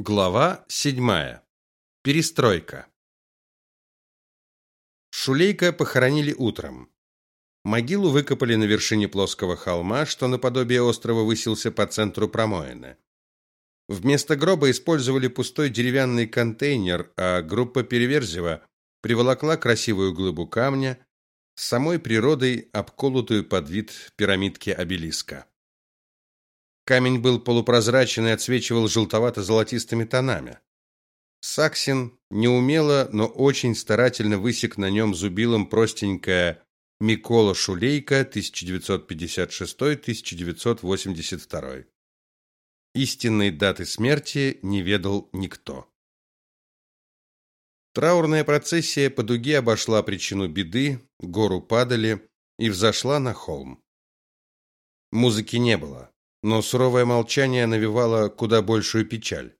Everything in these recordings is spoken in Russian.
Глава седьмая. Перестройка. Шулейка похоронили утром. Могилу выкопали на вершине плоского холма, что наподобие острова высился по центру промоины. Вместо гроба использовали пустой деревянный контейнер, а группа Переверзева приволокла красивую глыбу камня с самой природой, обколотую под вид пирамидки обелиска. Камень был полупрозрачен и отсвечивал желтовато-золотистыми тонами. Саксин неумело, но очень старательно высек на нем зубилом простенькое Микола Шулейка 1956-1982. Истинной даты смерти не ведал никто. Траурная процессия по дуге обошла причину беды, гору падали и взошла на холм. Музыки не было но суровое молчание навевало куда большую печаль.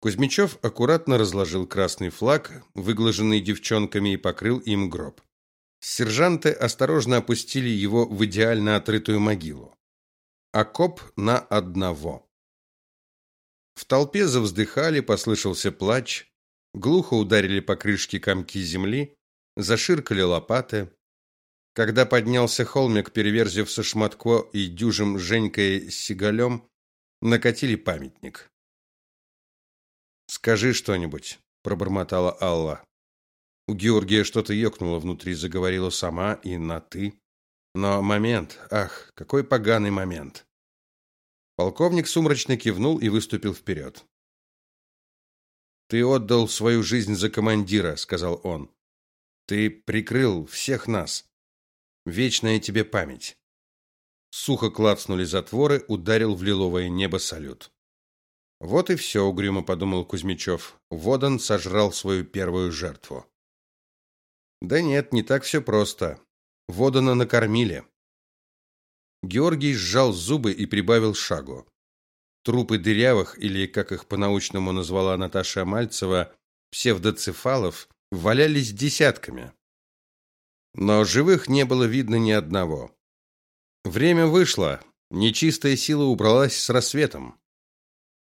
Кузьмичев аккуратно разложил красный флаг, выглаженный девчонками, и покрыл им гроб. Сержанты осторожно опустили его в идеально отрытую могилу. Окоп на одного. В толпе завздыхали, послышался плач, глухо ударили по крышке комки земли, заширкали лопаты. Когда поднялся холмик, переверзив со Шматко и дюжим Женькой Сигалем, накатили памятник. «Скажи что-нибудь», — пробормотала Алла. У Георгия что-то ёкнуло внутри, заговорила сама и на «ты». Но момент, ах, какой поганый момент. Полковник сумрачно кивнул и выступил вперед. «Ты отдал свою жизнь за командира», — сказал он. «Ты прикрыл всех нас. Вечная тебе память. Сухо клацнули затворы, ударил в лиловое небо салют. Вот и все, угрюмо подумал Кузьмичев. Водан сожрал свою первую жертву. Да нет, не так все просто. Водана накормили. Георгий сжал зубы и прибавил шагу. Трупы дырявых, или, как их по-научному назвала Наташа Мальцева, псевдоцефалов, валялись десятками но живых не было видно ни одного. Время вышло, нечистая сила убралась с рассветом.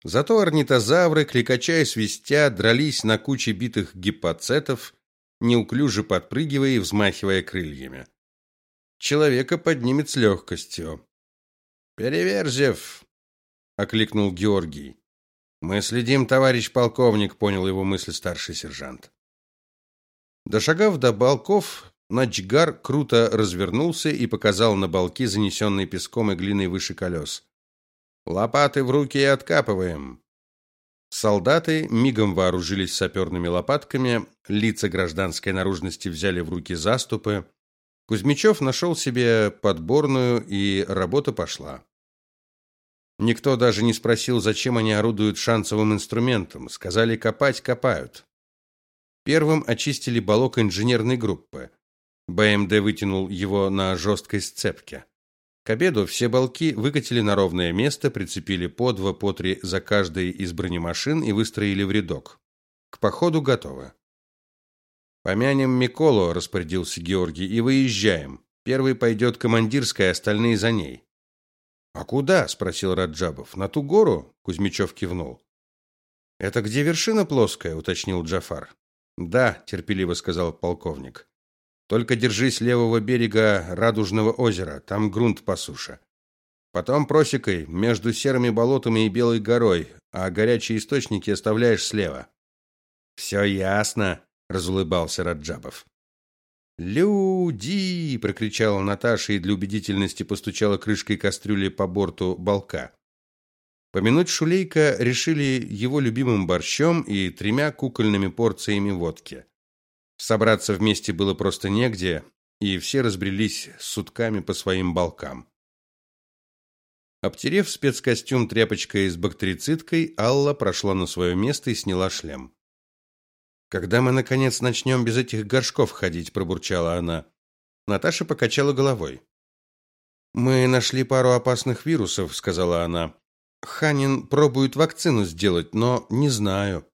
Зато орнитозавры, кликача и свистя, дрались на куче битых гиппоцетов, неуклюже подпрыгивая и взмахивая крыльями. Человека поднимет с легкостью. «Переверзев!» — окликнул Георгий. «Мы следим, товарищ полковник», — понял его мысль старший сержант. Дошагав до балков, Начгар круто развернулся и показал на балки, занесенные песком и глиной выше колес. «Лопаты в руки и откапываем!» Солдаты мигом вооружились саперными лопатками, лица гражданской наружности взяли в руки заступы. Кузьмичев нашел себе подборную, и работа пошла. Никто даже не спросил, зачем они орудуют шансовым инструментом. Сказали копать копают. Первым очистили балок инженерной группы. БМД вытянул его на жесткой сцепке. К обеду все балки выкатили на ровное место, прицепили по два, по три за каждой из бронемашин и выстроили в рядок. К походу готово. Помянем Миколу, распорядился Георгий, и выезжаем. Первый пойдет командирская, остальные за ней. А куда? спросил Раджабов. На ту гору? Кузьмичев кивнул. Это где вершина плоская, уточнил Джафар. Да, терпеливо сказал полковник. Только держись левого берега Радужного озера, там грунт по суше. Потом просекой между серыми болотами и Белой горой, а горячие источники оставляешь слева. «Все ясно, разулыбался Раджабов. «Люди!» – прокричала Наташа и для убедительности постучала крышкой кастрюли по борту балка. Помянуть Шулейка решили его любимым борщом и тремя кукольными порциями водки. Собраться вместе было просто негде, и все разбрелись сутками по своим балкам. Обтерев спецкостюм тряпочкой с бактерицидкой, Алла прошла на свое место и сняла шлем. Когда мы наконец начнем без этих горшков ходить, пробурчала она. Наташа покачала головой. Мы нашли пару опасных вирусов, сказала она. Ханин пробует вакцину сделать, но не знаю.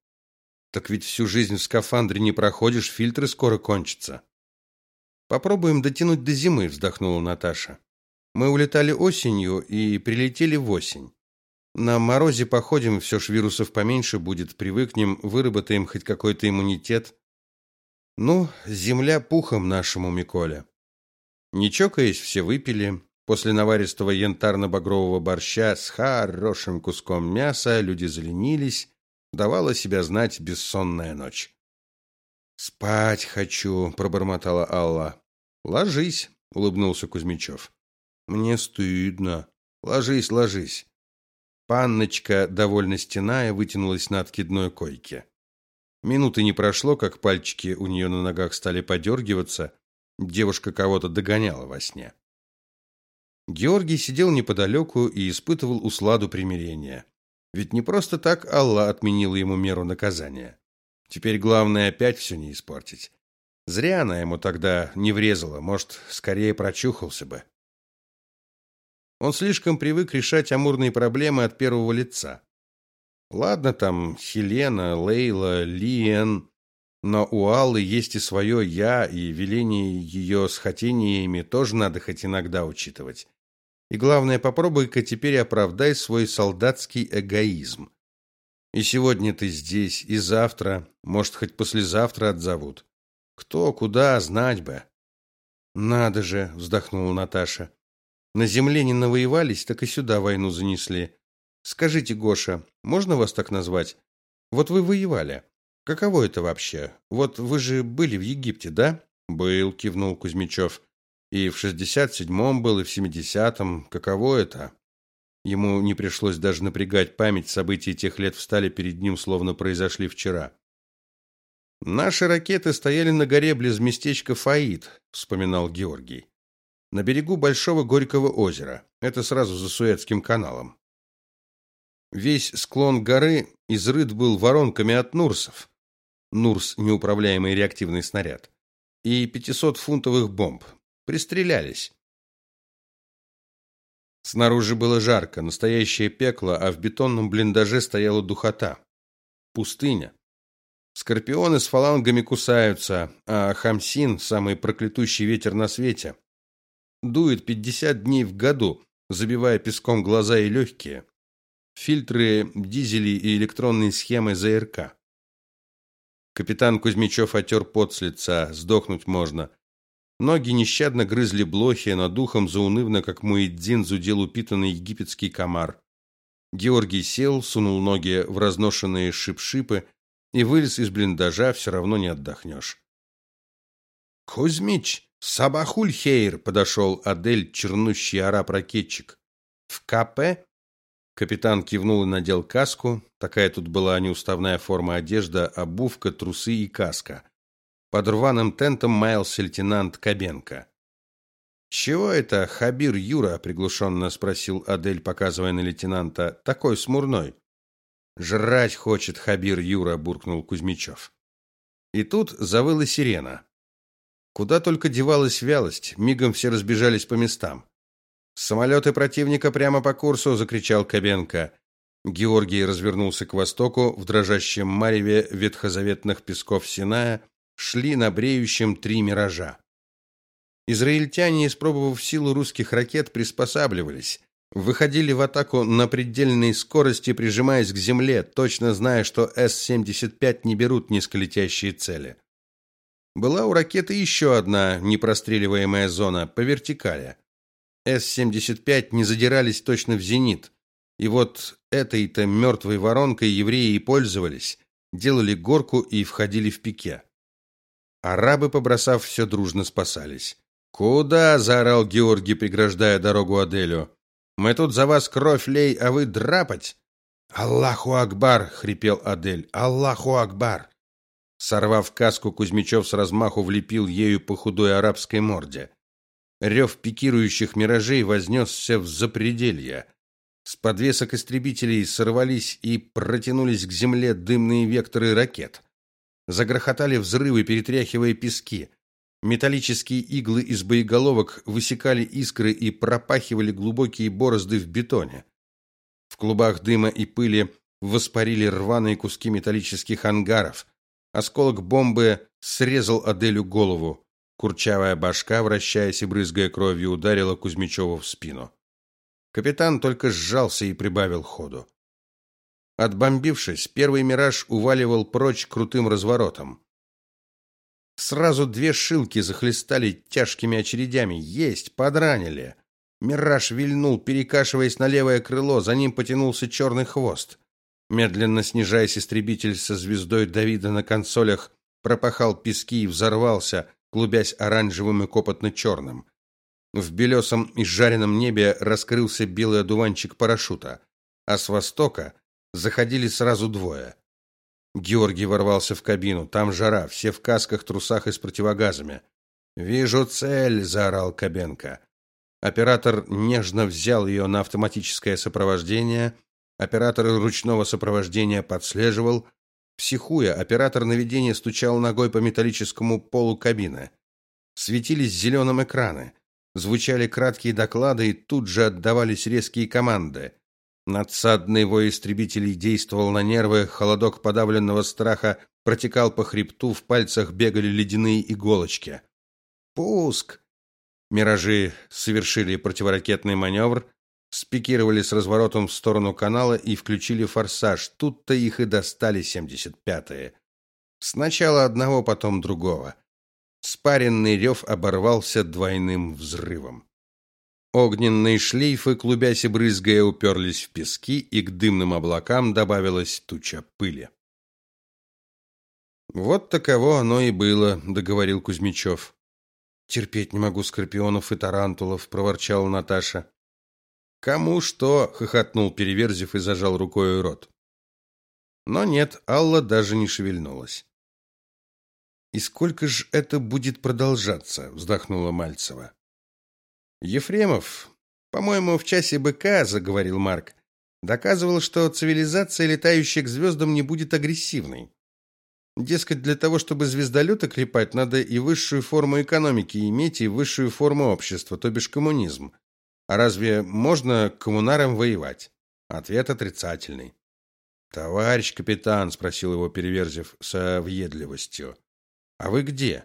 Так ведь всю жизнь в скафандре не проходишь, фильтры скоро кончатся. Попробуем дотянуть до зимы, вздохнула Наташа. Мы улетали осенью и прилетели в осень. На морозе походим, все ж вирусов поменьше будет, привыкнем, выработаем хоть какой-то иммунитет. Ну, земля пухом нашему, Миколя. Не чокаясь, все выпили. После наваристого янтарно-багрового борща с хорошим куском мяса люди заленились, давала себя знать бессонная ночь. Спать хочу, пробормотала Алла. Ложись, улыбнулся Кузьмичев. Мне стыдно. Ложись, ложись. Панночка, довольно стеная, вытянулась на откидной койке. Минуты не прошло, как пальчики у нее на ногах стали подергиваться. Девушка кого-то догоняла во сне. Георгий сидел неподалеку и испытывал усладу примирения. Ведь не просто так Алла отменила ему меру наказания. Теперь главное опять все не испортить. Зря она ему тогда не врезала, может, скорее прочухался бы. Он слишком привык решать амурные проблемы от первого лица. Ладно там Хелена, Лейла, Лиен, но у Аллы есть и свое «я», и веление ее с хотениями тоже надо хоть иногда учитывать. И главное, попробуй-ка теперь оправдай свой солдатский эгоизм. И сегодня ты здесь, и завтра, может, хоть послезавтра отзовут. Кто, куда, знать бы. Надо же, вздохнула Наташа. На земле не навоевались, так и сюда войну занесли. Скажите, Гоша, можно вас так назвать? Вот вы воевали. Каково это вообще? Вот вы же были в Египте, да? Был, кивнул Кузьмичев. И в шестьдесят седьмом был, и в семидесятом. Каково это? Ему не пришлось даже напрягать память, события тех лет встали перед ним, словно произошли вчера. Наши ракеты стояли на горе близ местечка Фаид, вспоминал Георгий. На берегу большого Горького озера. Это сразу за Суэцким каналом. Весь склон горы изрыт был воронками от Нурсов. Нурс неуправляемый реактивный снаряд. И 500-фунтовых бомб. Пристрелялись. Снаружи было жарко, настоящее пекло, а в бетонном блиндаже стояла духота. Пустыня. Скорпионы с фалангами кусаются, а хамсин самый проклятущий ветер на свете. Дует 50 дней в году, забивая песком глаза и легкие фильтры, дизели и электронные схемы ЗРК. Капитан Кузьмичев отер пот с лица, сдохнуть можно. Ноги нещадно грызли блохи, над духом заунывно, как муэдзин, зудел упитанный египетский комар. Георгий сел, сунул ноги в разношенные шип-шипы и вылез из блиндажа, все равно не отдохнешь. «Кузьмич, сабахуль-хейр!» — подошел Адель, чернущий араб-ракетчик. «В КП?» Капитан кивнул и надел каску. Такая тут была неуставная форма одежды, обувка, трусы и каска. Под рваным тентом маялся лейтенант Кабенко. «Чего это, Хабир Юра?» – приглушенно спросил Адель, показывая на лейтенанта. «Такой смурной». «Жрать хочет Хабир Юра», – буркнул Кузьмичев. И тут завыла сирена. Куда только девалась вялость, мигом все разбежались по местам. Самолеты противника прямо по курсу, закричал Кабенко. Георгий развернулся к востоку, в дрожащем мареве ветхозаветных песков Синая шли на бреющем три миража. Израильтяне, испробовав силу русских ракет, приспосабливались, выходили в атаку на предельной скорости, прижимаясь к земле, точно зная, что С-75 не берут низколетящие цели. Была у ракеты еще одна непростреливаемая зона по вертикали. С-75 не задирались точно в зенит. И вот этой-то мертвой воронкой евреи и пользовались, делали горку и входили в пике. Арабы, побросав все, дружно спасались. «Куда?» – заорал Георгий, преграждая дорогу Аделю. «Мы тут за вас кровь лей, а вы драпать!» «Аллаху Акбар!» – хрипел Адель. «Аллаху Акбар!» Сорвав каску, Кузьмичев с размаху влепил ею по худой арабской морде. Рев пикирующих миражей вознесся в запределье. С подвесок истребителей сорвались и протянулись к земле дымные векторы ракет. Загрохотали взрывы, перетряхивая пески. Металлические иглы из боеголовок высекали искры и пропахивали глубокие борозды в бетоне. В клубах дыма и пыли воспарили рваные куски металлических ангаров. Осколок бомбы срезал Аделю голову. Курчавая башка, вращаясь и брызгая кровью, ударила Кузьмичеву в спину. Капитан только сжался и прибавил ходу. Отбомбившись, первый мираж уваливал прочь крутым разворотом. Сразу две шилки захлестали тяжкими очередями. Есть, подранили. Мираж вильнул, перекашиваясь на левое крыло, за ним потянулся черный хвост. Медленно снижаясь, истребитель со звездой Давида на консолях пропахал пески и взорвался, клубясь оранжевым и копотно-черным. В белесом и жареном небе раскрылся белый одуванчик парашюта, а с востока заходили сразу двое. Георгий ворвался в кабину. Там жара, все в касках, трусах и с противогазами. "Вижу цель", заорал Кабенко. Оператор нежно взял ее на автоматическое сопровождение. Оператор ручного сопровождения подслеживал. Психуя, оператор наведения стучал ногой по металлическому полу кабины. Светились зеленым экраны. Звучали краткие доклады и тут же отдавались резкие команды. Надсадный вой истребителей действовал на нервы, холодок подавленного страха протекал по хребту, в пальцах бегали ледяные иголочки. Пуск. Миражи совершили противоракетный маневр, спикировали с разворотом в сторону канала и включили форсаж. Тут-то их и достали 75-е. Сначала одного, потом другого. Спаренный рев оборвался двойным взрывом. Огненные шлейфы, клубясь и брызгая, уперлись в пески, и к дымным облакам добавилась туча пыли. Вот таково оно и было, договорил Кузьмичев. Терпеть не могу скорпионов и тарантулов, проворчала Наташа. Кому что, хохотнул Переверзев и зажал рукой рот. Но нет, Алла даже не шевельнулась. И сколько ж это будет продолжаться, вздохнула Мальцева. Ефремов, по-моему, в часе быка, заговорил Марк, доказывал, что цивилизация, летающая к не будет агрессивной. Дескать, для того, чтобы звездолеты клепать, надо и высшую форму экономики иметь, и высшую форму общества, то бишь коммунизм. А разве можно коммунарам воевать? Ответ отрицательный. Товарищ капитан, спросил его Переверзев со въедливостью. А вы где?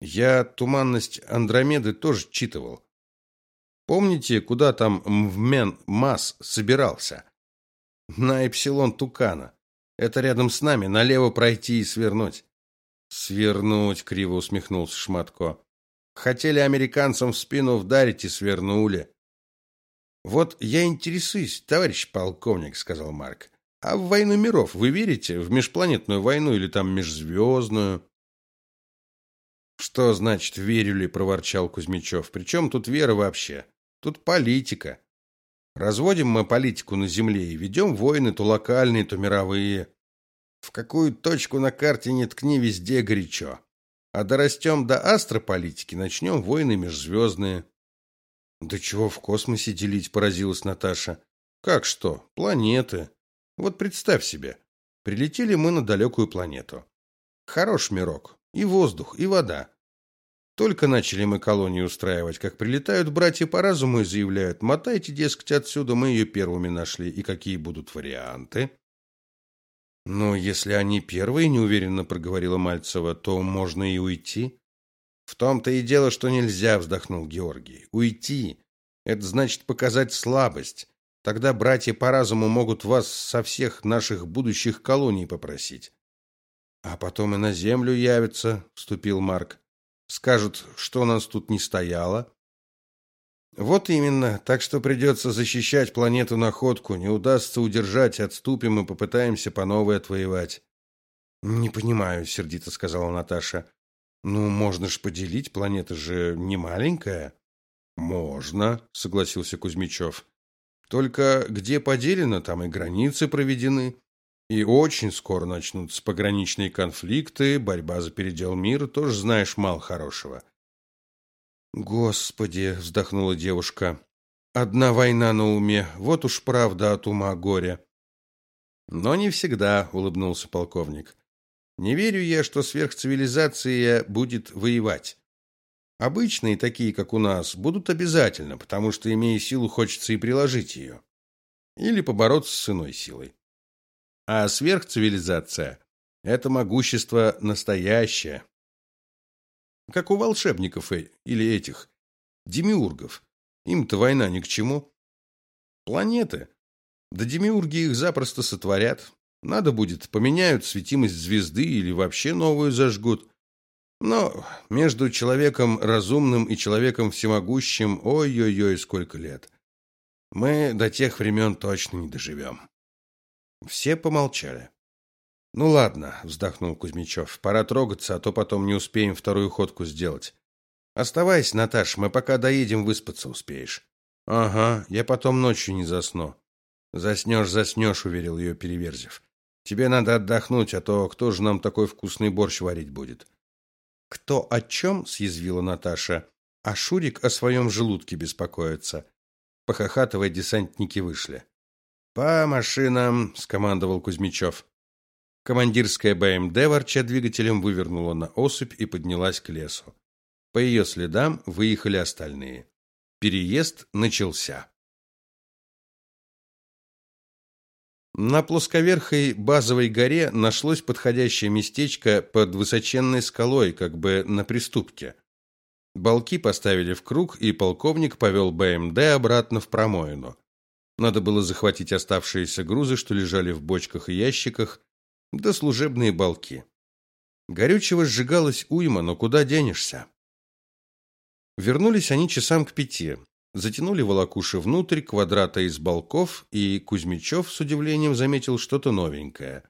Я туманность Андромеды тоже читывал. Помните, куда там Мвмен Мас собирался? На Эпсилон Тукана. Это рядом с нами, налево пройти и свернуть. Свернуть, криво усмехнулся Шматко. Хотели американцам в спину вдарить и свернули. Вот я интересуюсь, товарищ полковник, сказал Марк. А в войну миров вы верите? В межпланетную войну или там межзвездную?» Что значит верю ли, проворчал Кузьмичев. Причем тут вера вообще? Тут политика. Разводим мы политику на земле и ведем войны то локальные, то мировые. В какую точку на карте не ткни, везде горячо. А дорастем до астрополитики, начнем войны межзвездные. Да чего в космосе делить, поразилась Наташа. Как что? Планеты. Вот представь себе, прилетели мы на далекую планету. Хорош мирок, и воздух, и вода. Только начали мы колонию устраивать, как прилетают братья по разуму и заявляют: "Мотайте, дескать, отсюда, мы ее первыми нашли". И какие будут варианты? Ну, если они первые, неуверенно проговорила Мальцева, то можно и уйти. В том-то и дело, что нельзя, вздохнул Георгий. Уйти это значит показать слабость. Тогда братья по разуму могут вас со всех наших будущих колоний попросить. А потом и на землю явятся, вступил Марк. Скажут, что нас тут не стояло. Вот именно, так что придется защищать планету находку, не удастся удержать, отступим и попытаемся по новой отвоевать. Не понимаю, сердито сказала Наташа. Ну, можно ж поделить, планета же не маленькая. Можно, согласился Кузьмичев. Только где поделено, там и границы проведены. И очень скоро начнутся пограничные конфликты, борьба за передел мира, тоже знаешь мало хорошего. Господи, вздохнула девушка. Одна война на уме, вот уж правда от ума горя. Но не всегда, улыбнулся полковник. Не верю я, что сверхцивилизация будет воевать. Обычные, такие как у нас, будут обязательно, потому что имея силу, хочется и приложить ее. Или побороться с иной силой. А сверхцивилизация это могущество настоящее. Как у волшебников или этих демиургов. Им-то война ни к чему. Планеты. Да демиурги их запросто сотворят. Надо будет, поменяют светимость звезды или вообще новую зажгут. Но между человеком разумным и человеком всемогущим, ой-ой-ой, сколько лет. Мы до тех времен точно не доживем. Все помолчали. Ну ладно, вздохнул Кузьмичев. Пора трогаться, а то потом не успеем вторую ходку сделать. Оставайся, Наташ, мы пока доедем, выспаться успеешь. Ага, я потом ночью не засну. Заснешь, заснешь, уверил ее Переверзев. Тебе надо отдохнуть, а то кто же нам такой вкусный борщ варить будет? Кто о чем? съязвила Наташа. А Шурик о своем желудке беспокоится. Похохатывая, десантники вышли. По машинам, скомандовал Кузьмичев. Командирская БМД, ворча двигателем, вывернула на осыпь и поднялась к лесу. По ее следам выехали остальные. Переезд начался. На плосковерхой базовой горе нашлось подходящее местечко под высоченной скалой, как бы на приступке. Балки поставили в круг, и полковник повел БМД обратно в промоину. Надо было захватить оставшиеся грузы, что лежали в бочках и ящиках, да служебные балки. Горючего сжигалось уйма, но куда денешься? Вернулись они часам к пяти. Затянули волокуши внутрь квадрата из балков, и Кузьмичев с удивлением заметил что-то новенькое.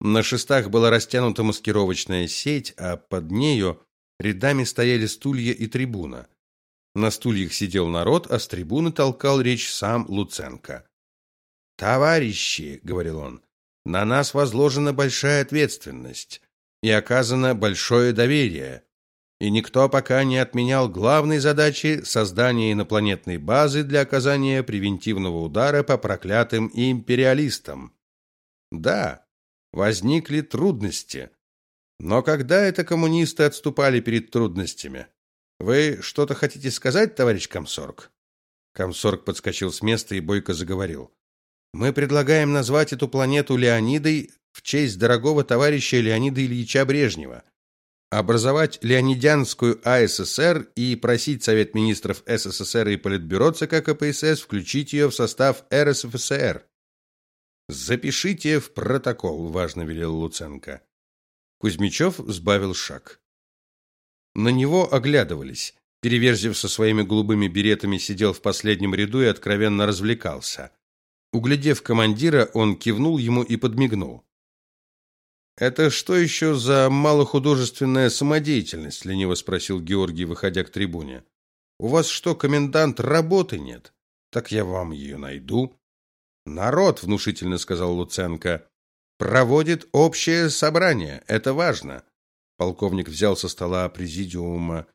На шестах была растянута маскировочная сеть, а под нею рядами стояли стулья и трибуна. На стульях сидел народ, а с трибуны толкал речь сам Луценко. "Товарищи", говорил он. "На нас возложена большая ответственность и оказано большое доверие и никто пока не отменял главной задачи создания инопланетной базы для оказания превентивного удара по проклятым империалистам. Да, возникли трудности. Но когда это коммунисты отступали перед трудностями? Вы что-то хотите сказать, товарищ комсорг? Комсорг подскочил с места и бойко заговорил. Мы предлагаем назвать эту планету Леонидой в честь дорогого товарища Леонида Ильича Брежнева образовать Леонидянскую АССР и просить Совет министров СССР и Политбюро ЦК КПСС включить ее в состав РСФСР. Запишите в протокол, важно велел Луценко. Кузьмичев сбавил шаг. На него оглядывались. Переверзев со своими голубыми беретами сидел в последнем ряду и откровенно развлекался. Углядев командира, он кивнул ему и подмигнул. Это что еще за малохудожественная самодеятельность? лениво спросил Георгий, выходя к трибуне. У вас что, комендант, работы нет? Так я вам ее найду. Народ, внушительно сказал Луценко, проводит общее собрание. Это важно. Полковник взял со стола президиума,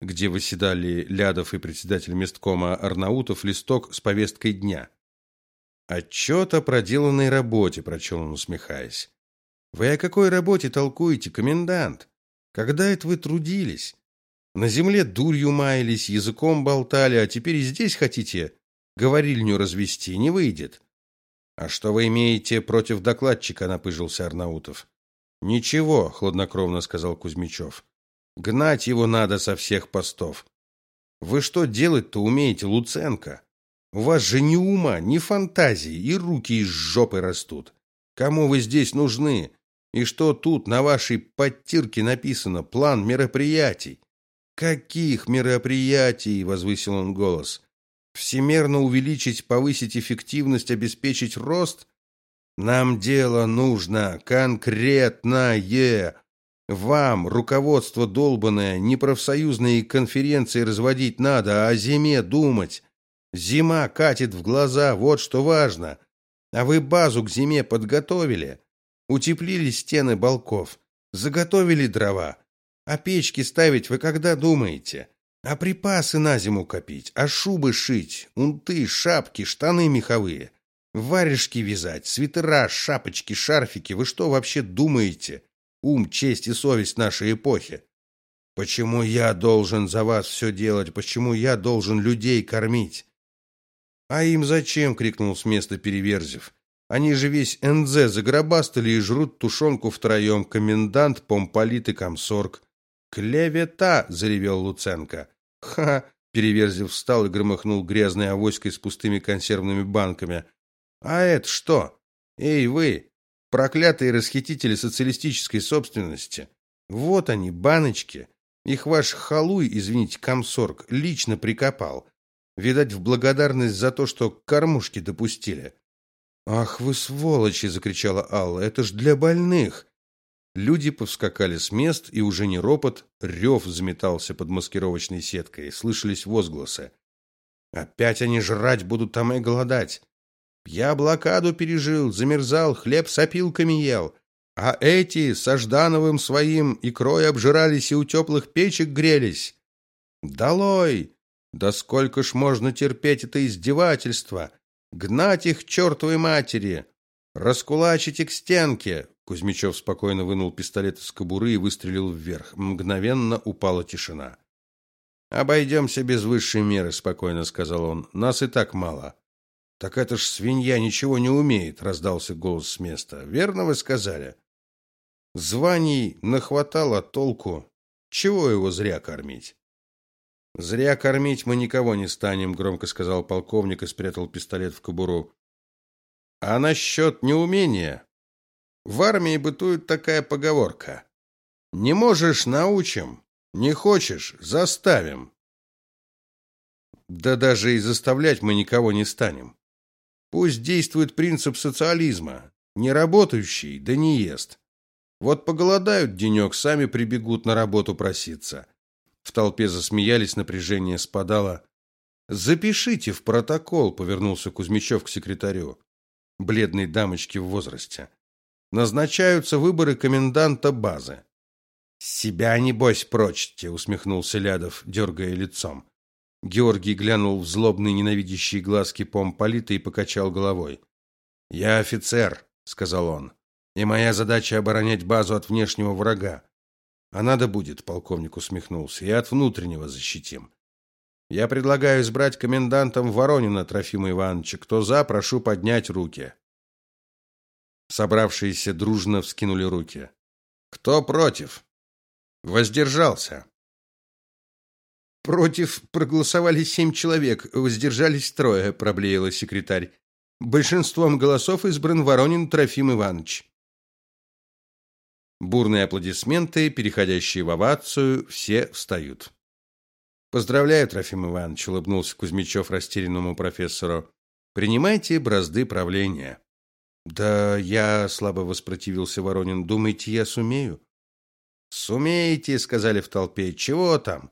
где выседали Лядов и председатель месткома Арнаутов, листок с повесткой дня. Отчет о проделанной работе, прочел он, усмехаясь. Вы о какой работе толкуете, комендант? Когда это вы трудились? На земле дурью маялись, языком болтали, а теперь и здесь хотите говорильню развести, не выйдет. А что вы имеете против докладчика, напыжился Арнаутов. Ничего, хладнокровно сказал Кузьмичев. Гнать его надо со всех постов. Вы что делать-то умеете, Луценко? У вас же ни ума, ни фантазии, и руки из жопы растут. Кому вы здесь нужны? И что тут на вашей подтирке написано план мероприятий? Каких мероприятий, возвысил он голос. Всемерно увеличить, повысить эффективность, обеспечить рост? Нам дело нужно конкретное. Вам, руководство долбаное, не профсоюзные конференции разводить надо, а о зиме думать. Зима катит в глаза, вот что важно. А вы базу к зиме подготовили? Утеплили стены балков, заготовили дрова. А печки ставить вы когда думаете? А припасы на зиму копить, а шубы шить, унты, шапки, штаны меховые, варежки вязать, свитера, шапочки, шарфики. Вы что вообще думаете? Ум, честь и совесть нашей эпохи. Почему я должен за вас все делать? Почему я должен людей кормить? А им зачем, крикнул с места Переверзев. Они же весь НЗ загробастали и жрут тушенку втроем, комендант, помполит и комсорг. Клевета, заревел Луценко. Ха, Переверзев встал и громыхнул грязной авоськой с пустыми консервными банками. А это что? Эй, вы, проклятые расхитители социалистической собственности. Вот они, баночки. Их ваш халуй, извините, комсорг, лично прикопал. Видать, в благодарность за то, что кормушки допустили. Ах вы сволочи, закричала Алла. Это ж для больных. Люди повскакали с мест, и уже не ропот, рев заметался под маскировочной сеткой, слышались возгласы. Опять они жрать будут там и голодать. Я блокаду пережил, замерзал, хлеб с опилками ел. А эти со Ждановым своим икрой обжирались и у теплых печек грелись. Долой! Да сколько ж можно терпеть это издевательство? Гнать их чертовой матери! Раскулачить их к стенке! Кузьмичев спокойно вынул пистолет из кобуры и выстрелил вверх. Мгновенно упала тишина. «Обойдемся без высшей меры», — спокойно сказал он. «Нас и так мало». «Так это ж свинья ничего не умеет», — раздался голос с места. «Верно вы сказали?» «Званий нахватало толку. Чего его зря кормить?» «Зря кормить мы никого не станем», — громко сказал полковник и спрятал пистолет в кобуру. «А насчет неумения?» В армии бытует такая поговорка: не можешь научим, не хочешь заставим. Да даже и заставлять мы никого не станем. Пусть действует принцип социализма: не работающий да не ест. Вот поголодают денек, сами прибегут на работу проситься. В толпе засмеялись, напряжение спадало. Запишите в протокол, повернулся Кузьмичев к секретарю, бледной дамочке в возрасте назначаются выборы коменданта базы. Себя небось прочите, усмехнулся Лядов, дергая лицом. Георгий глянул в злобные ненавидящие глазки помполита и покачал головой. Я офицер, сказал он. И моя задача оборонять базу от внешнего врага. А надо будет, полковник усмехнулся, и от внутреннего защитим. Я предлагаю избрать комендантом Воронина Трофима Ивановича. Кто за, прошу поднять руки. Собравшиеся дружно вскинули руки. Кто против? Воздержался. Против проголосовали семь человек, воздержались трое, проблеяла секретарь. Большинством голосов избран Воронин Трофим Иванович. Бурные аплодисменты, переходящие в овацию, все встают. Поздравляю, Трофим Иванович, улыбнулся Кузьмичев растерянному профессору. Принимайте бразды правления. Да я слабо воспротивился Воронин. Думаете, я сумею? Сумеете, сказали в толпе. Чего там?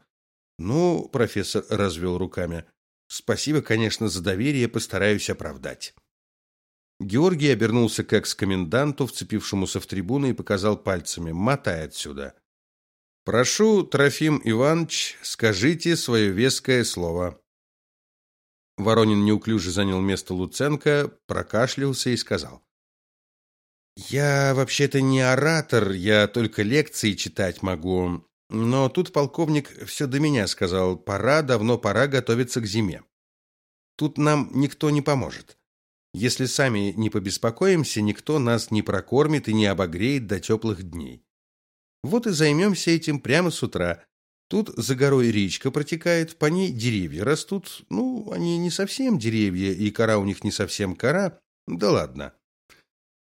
Ну, профессор развел руками. Спасибо, конечно, за доверие, постараюсь оправдать. Георгий обернулся к экс-коменданту, вцепившемуся в трибуну, и показал пальцами: "Мотай отсюда". Прошу, Трофим Иванович, скажите свое веское слово. Воронин неуклюже занял место Луценко, прокашлялся и сказал: я вообще-то не оратор, я только лекции читать могу. Но тут полковник все до меня сказал: "Пора, давно пора готовиться к зиме. Тут нам никто не поможет. Если сами не побеспокоимся, никто нас не прокормит и не обогреет до теплых дней. Вот и займемся этим прямо с утра. Тут за горой речка протекает, по ней деревья растут. Ну, они не совсем деревья, и кора у них не совсем кора. Да ладно.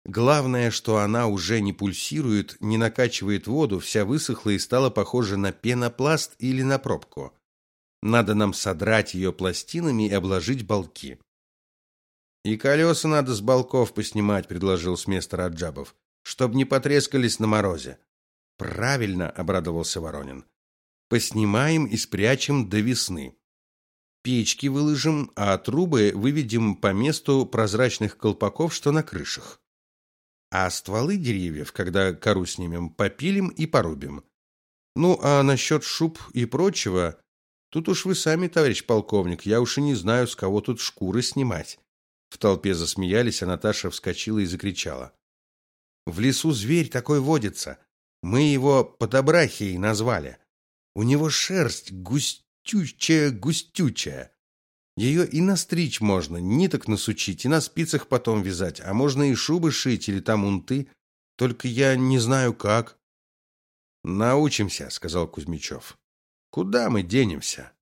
Главное, что она уже не пульсирует, не накачивает воду, вся высохла и стала похожа на пенопласт или на пробку. Надо нам содрать ее пластинами и обложить балки. И колеса надо с балков поснимать, предложил с места Раджабов, чтоб не потрескались на морозе. Правильно, обрадовался Воронин. Поснимаем и спрячем до весны. Печки выложим, а трубы выведем по месту прозрачных колпаков, что на крышах. А стволы деревьев, когда кору снимем, попилим и порубим. Ну, а насчет шуб и прочего, тут уж вы сами, товарищ полковник, я уж и не знаю, с кого тут шкуры снимать. В толпе засмеялись, а Наташа вскочила и закричала: "В лесу зверь такой водится. Мы его подобрахией назвали. У него шерсть густючая-густючая. Ее и настричь можно, ниток насучить, и на спицах потом вязать, а можно и шубы шить или там унты. Только я не знаю как. Научимся, сказал Кузьмичев. Куда мы денемся?